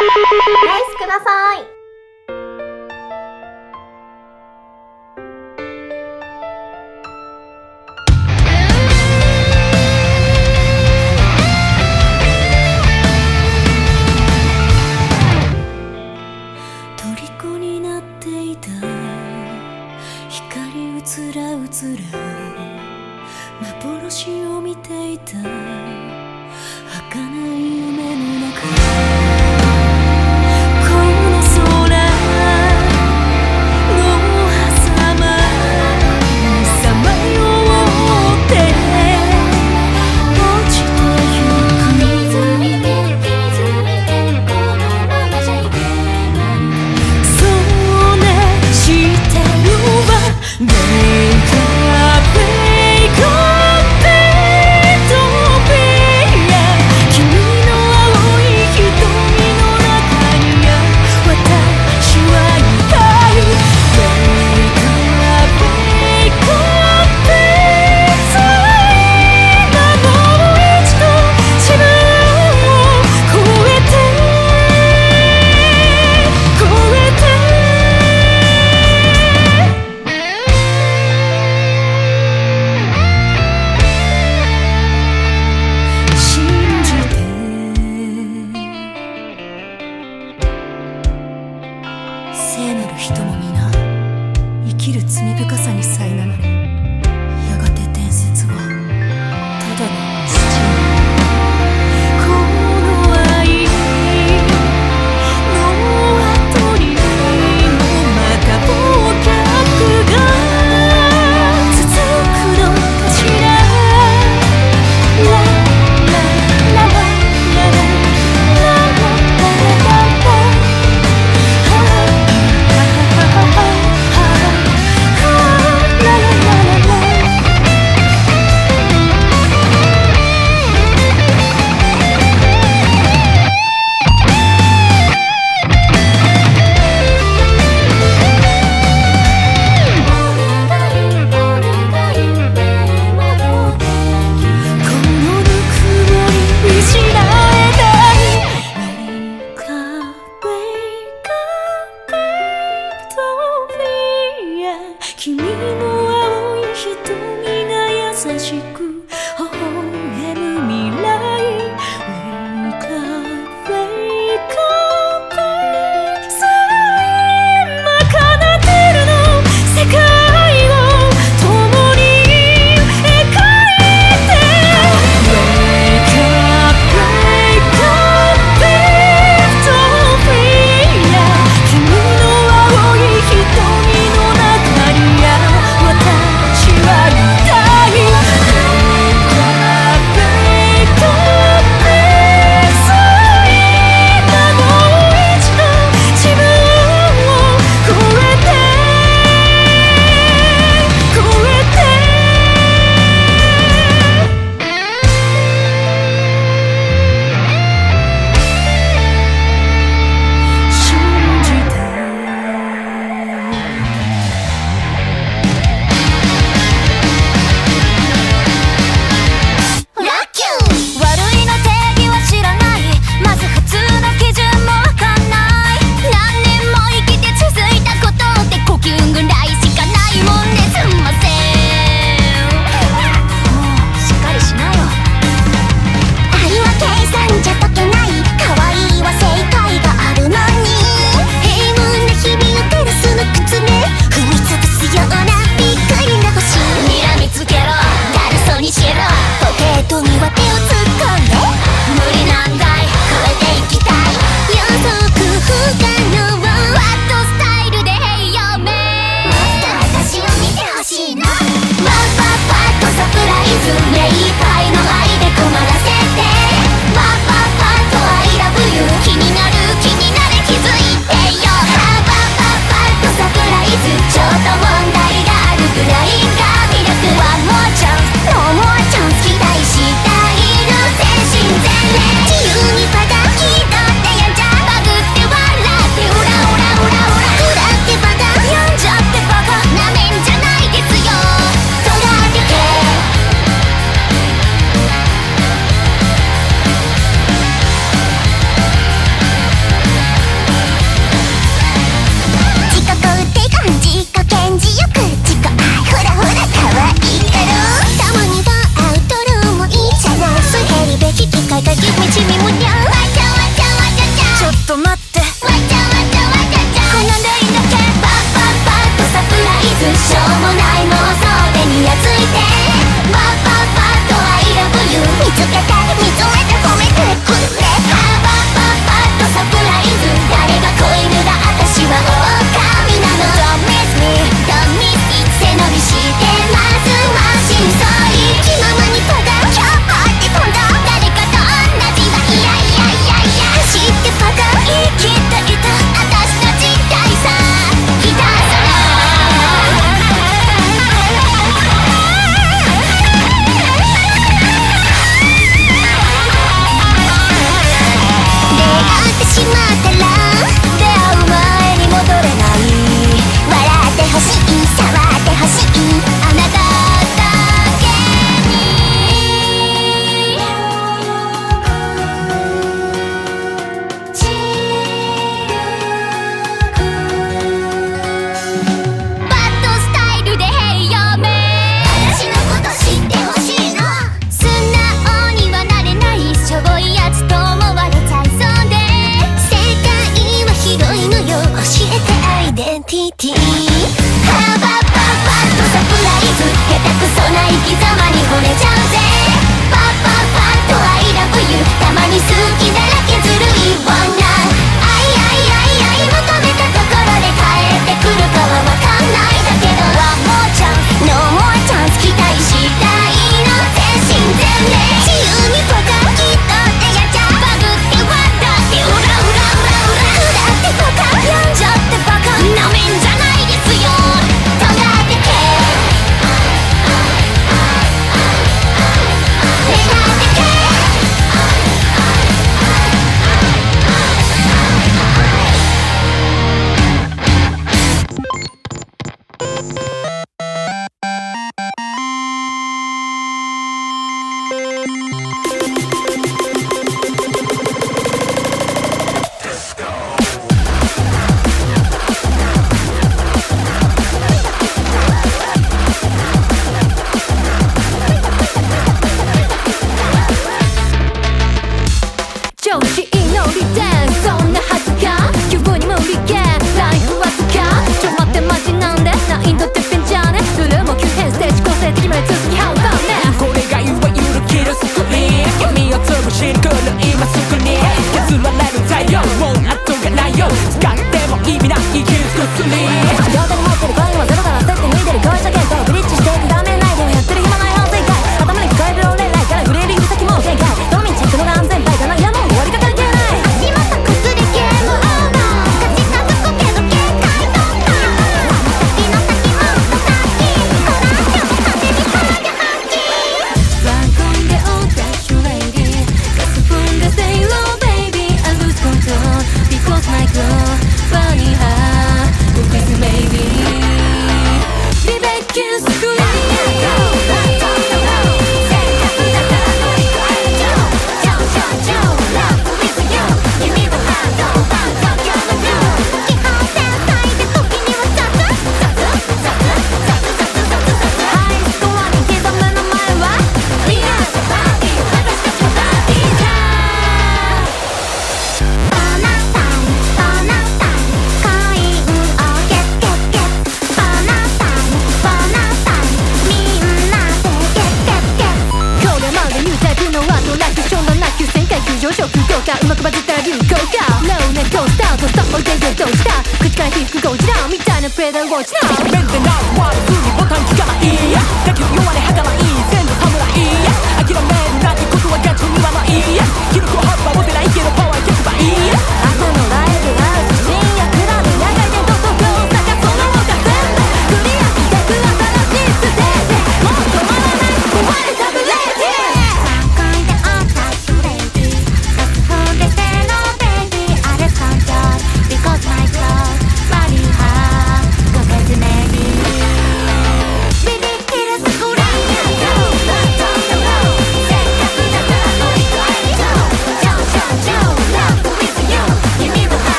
ライスください。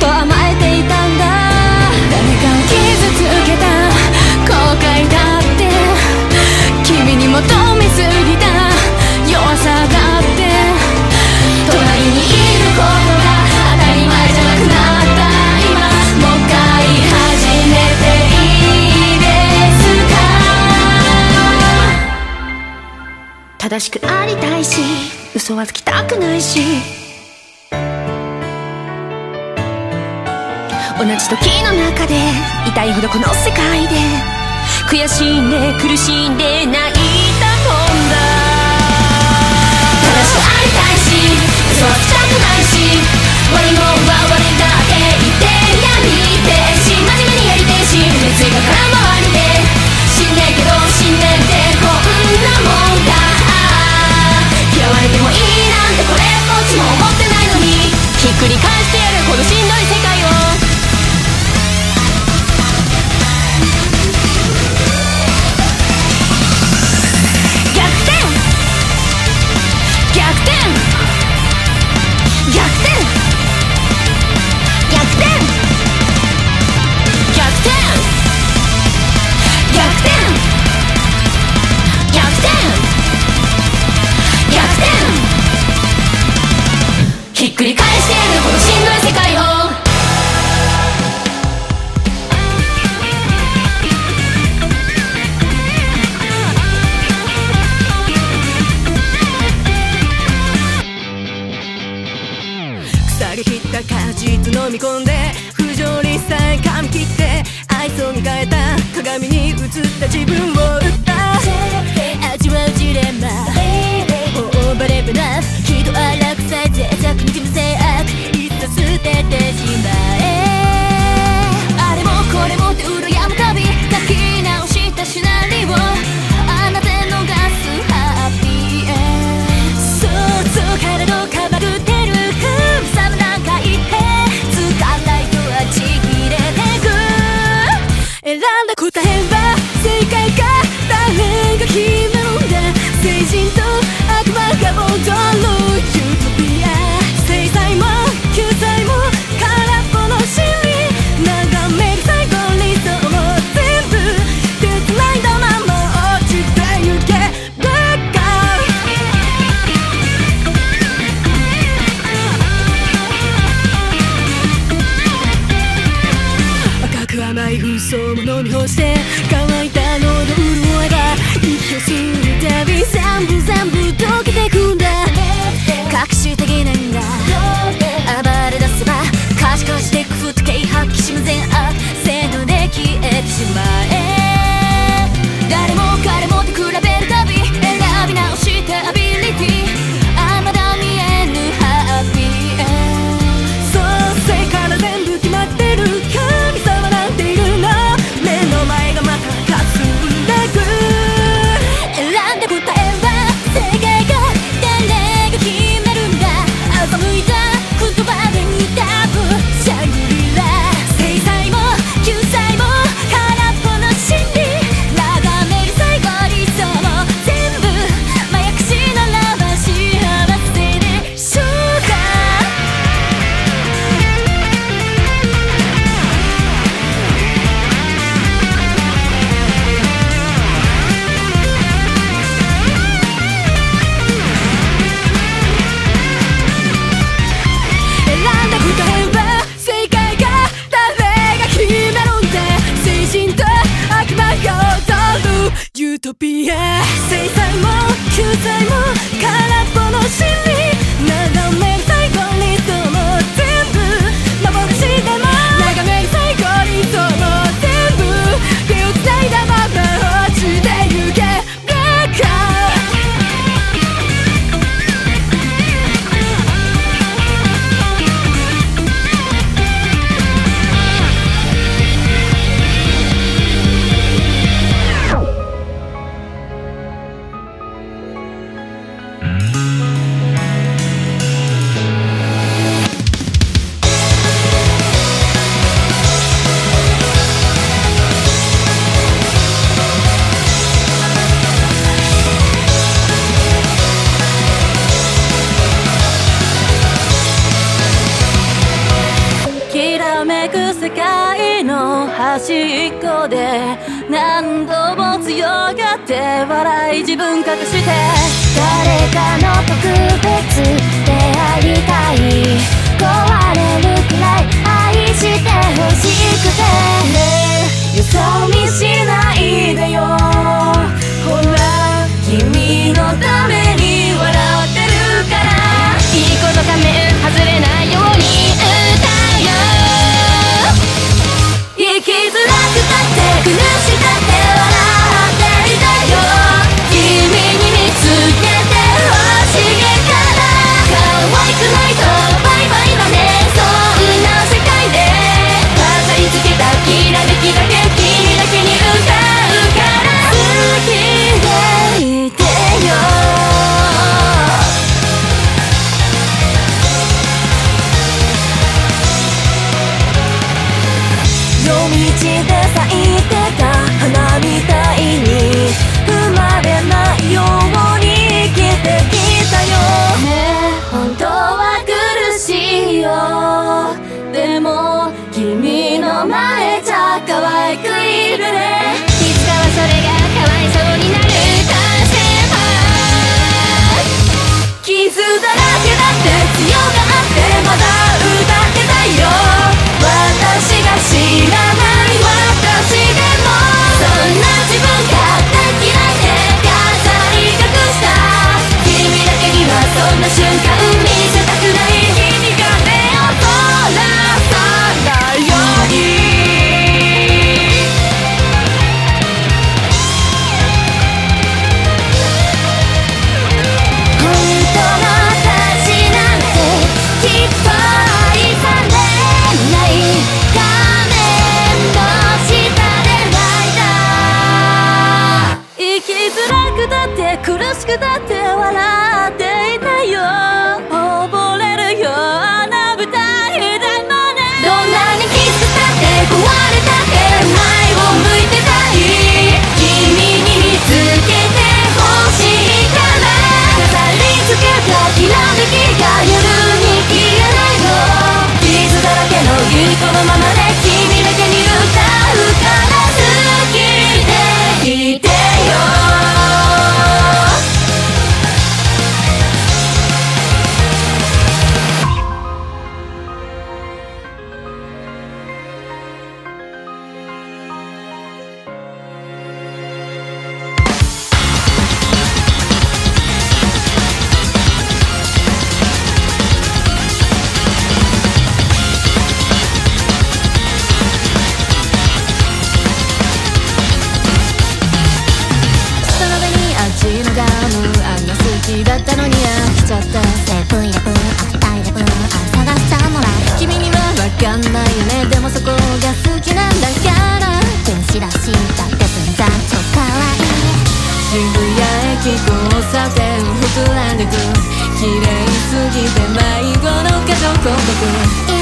と甘えていたんだ。誰かを傷つけた。後悔だって。君に求めすぎた。弱さだって。隣にいることが当たり前じゃなくなった。今もう一い始めていいですか？正しくありたいし嘘はつきたくないし。同じ時の中で痛いほどこの世界で悔しいね苦しいで泣いたもんだ正しくありたいし嘘はつきたくないし悪いもんは悪いだて言ってやりてし真面目にやりてし熱意が空回りで死んでけど死んでってこんなもんだ嫌われてもいいなんてこれっぽっちも思ってないのにひっく。り返してやるこのしんどい世界をトピア。制裁も救済も駅交差点膨らんでく。綺麗すぎて迷子の家族王国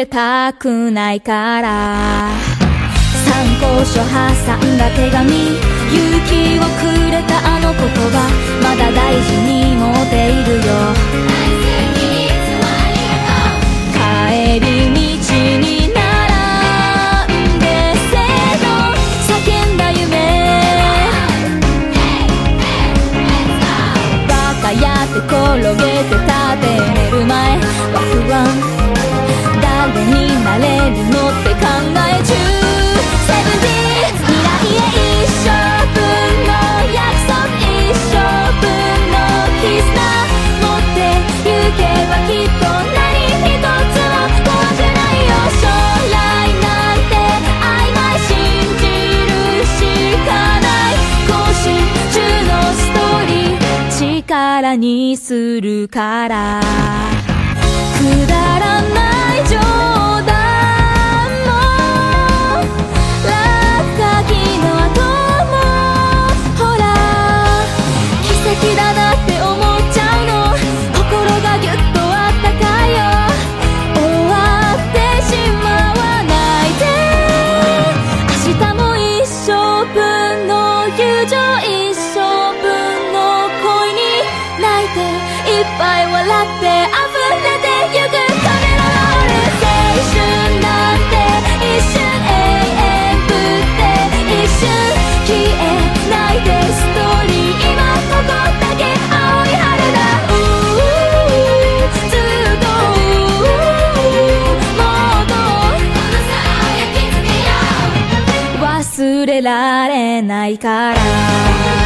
れたくないから。参考書挟んだ手紙勇気をくれたあの言葉まだ大事に持っているよ。帰り道に並んでせーの叫んだ夢。バカやって転げて立て寝る前は不安誰になれるのって考え中70未来へ一生分の約束一生分の絆持ってゆけばきっと何一つも怖くないよ将来なんて曖昧信じるしかない今週中のストーリー力にするからくだらない冗談。ないから。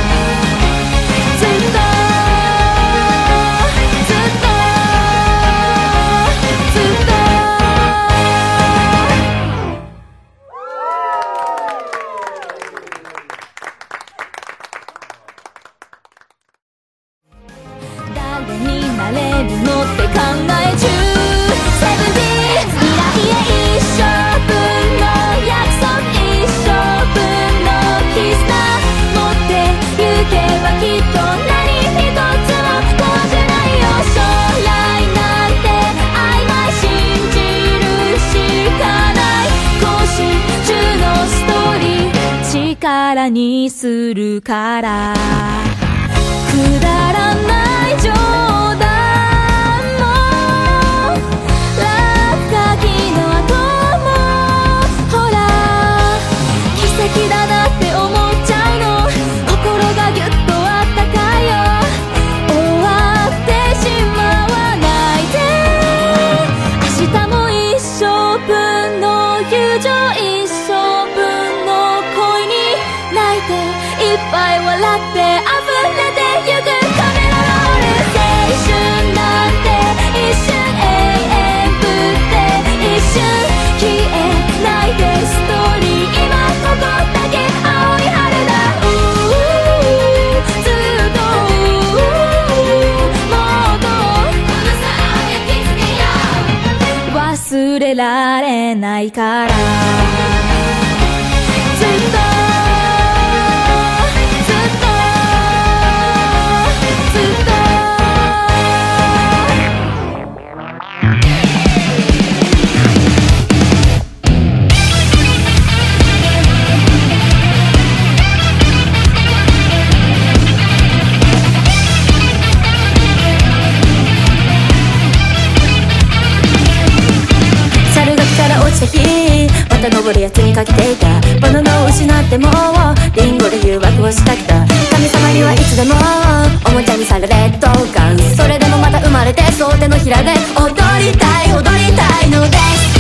にするから。くだらないから。ぼりやつにかけていた。バナナを失ってもリンゴで誘惑をしたくた。神様にはいつでもおもちゃにされ劣等感それでもまた生まれて総手のひらで踊りたい踊りたいのです。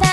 た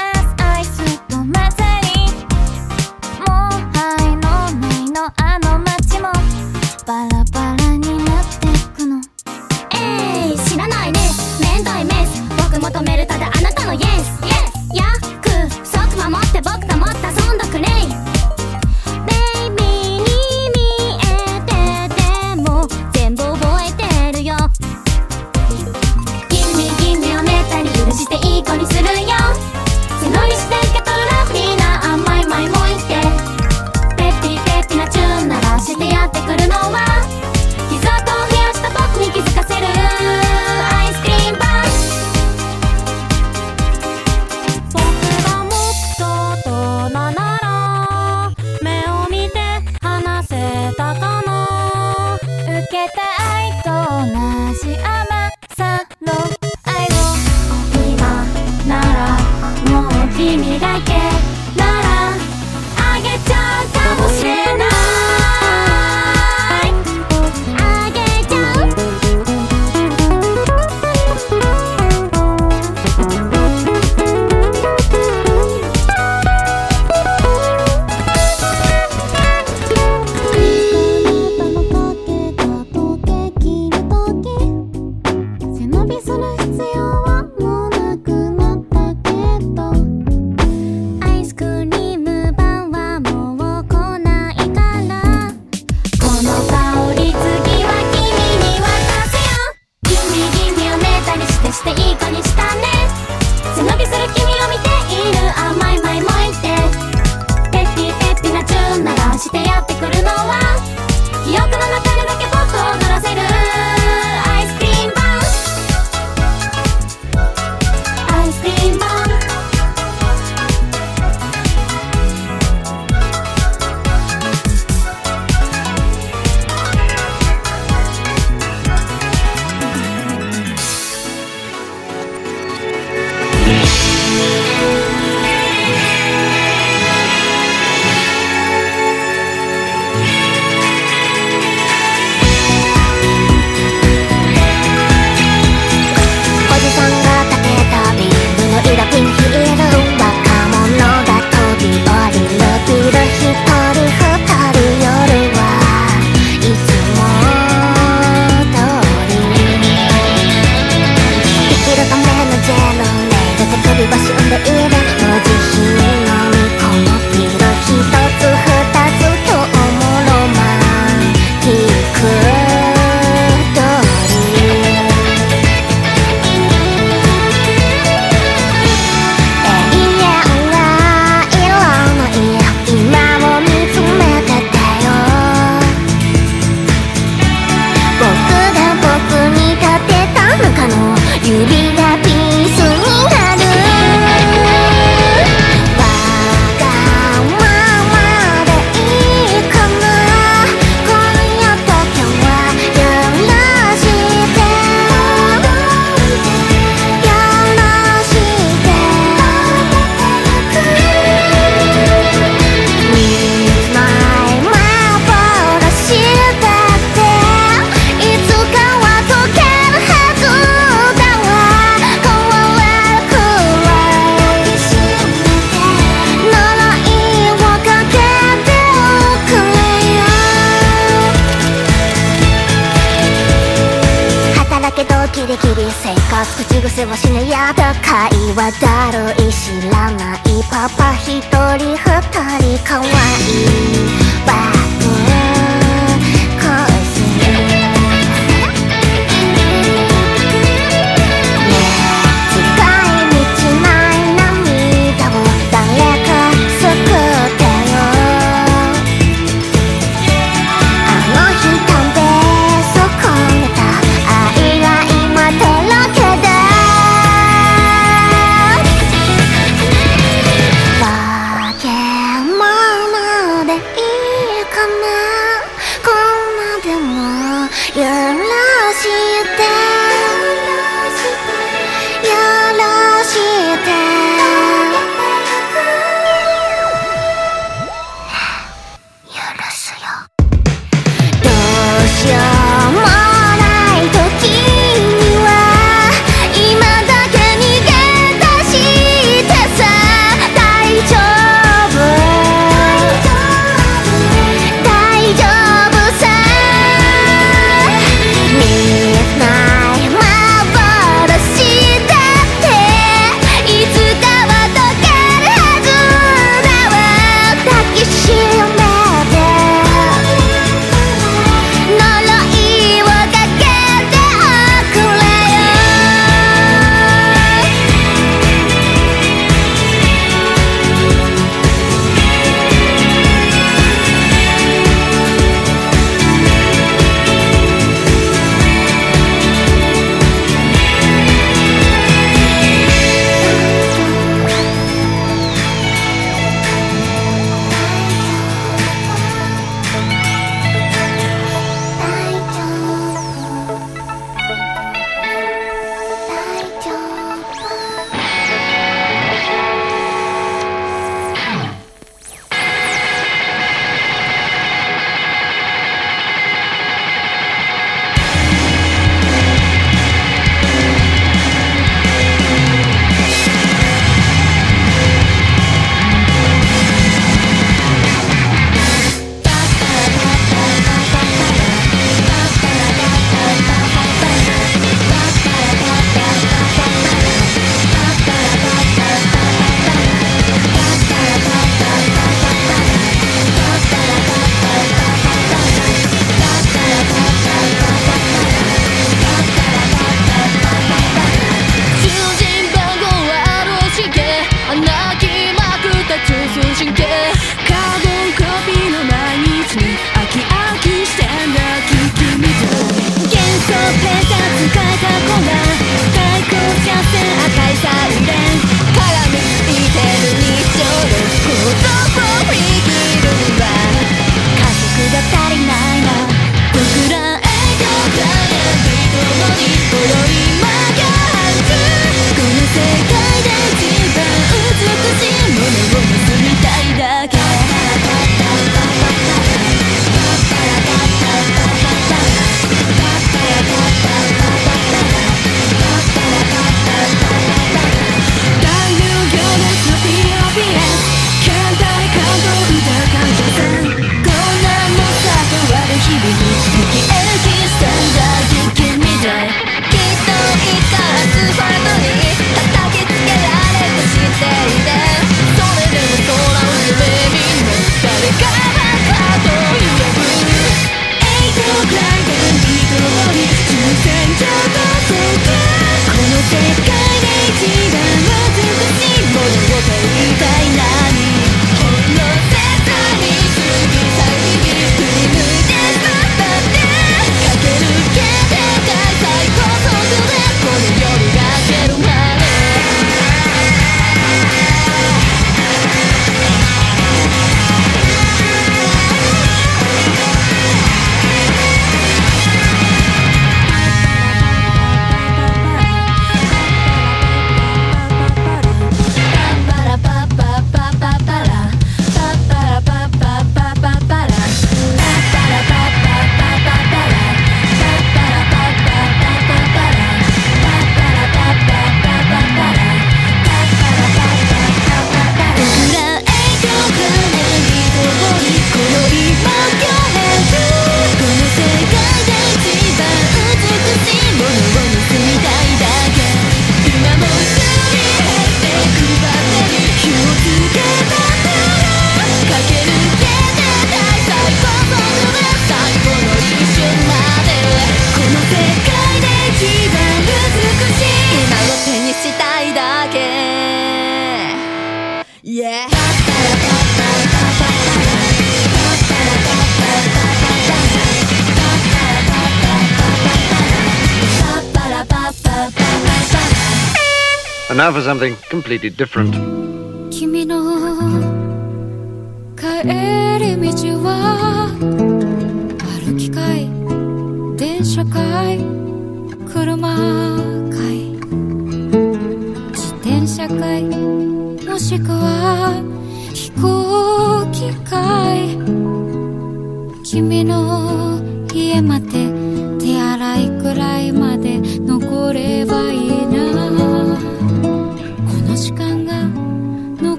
for something completely different.